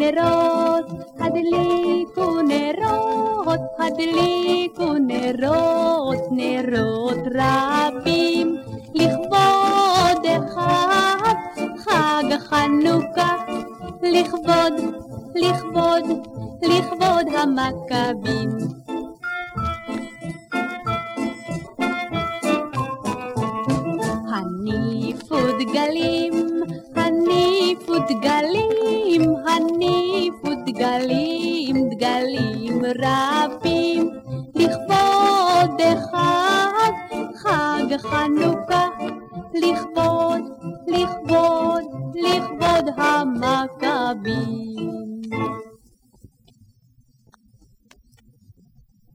נרות, הדליקו נרות, הדליקו נרות, נרות רבים, לכבוד אחד, חג החנוכה, לכבוד, לכבוד, לכבוד המכבים. הניפו דגלים, הניפו דגלים הניפו דגלים, דגלים רבים, לכבוד אחד, חג חנוכה, לכבוד, לכבוד, לכבוד המכבים.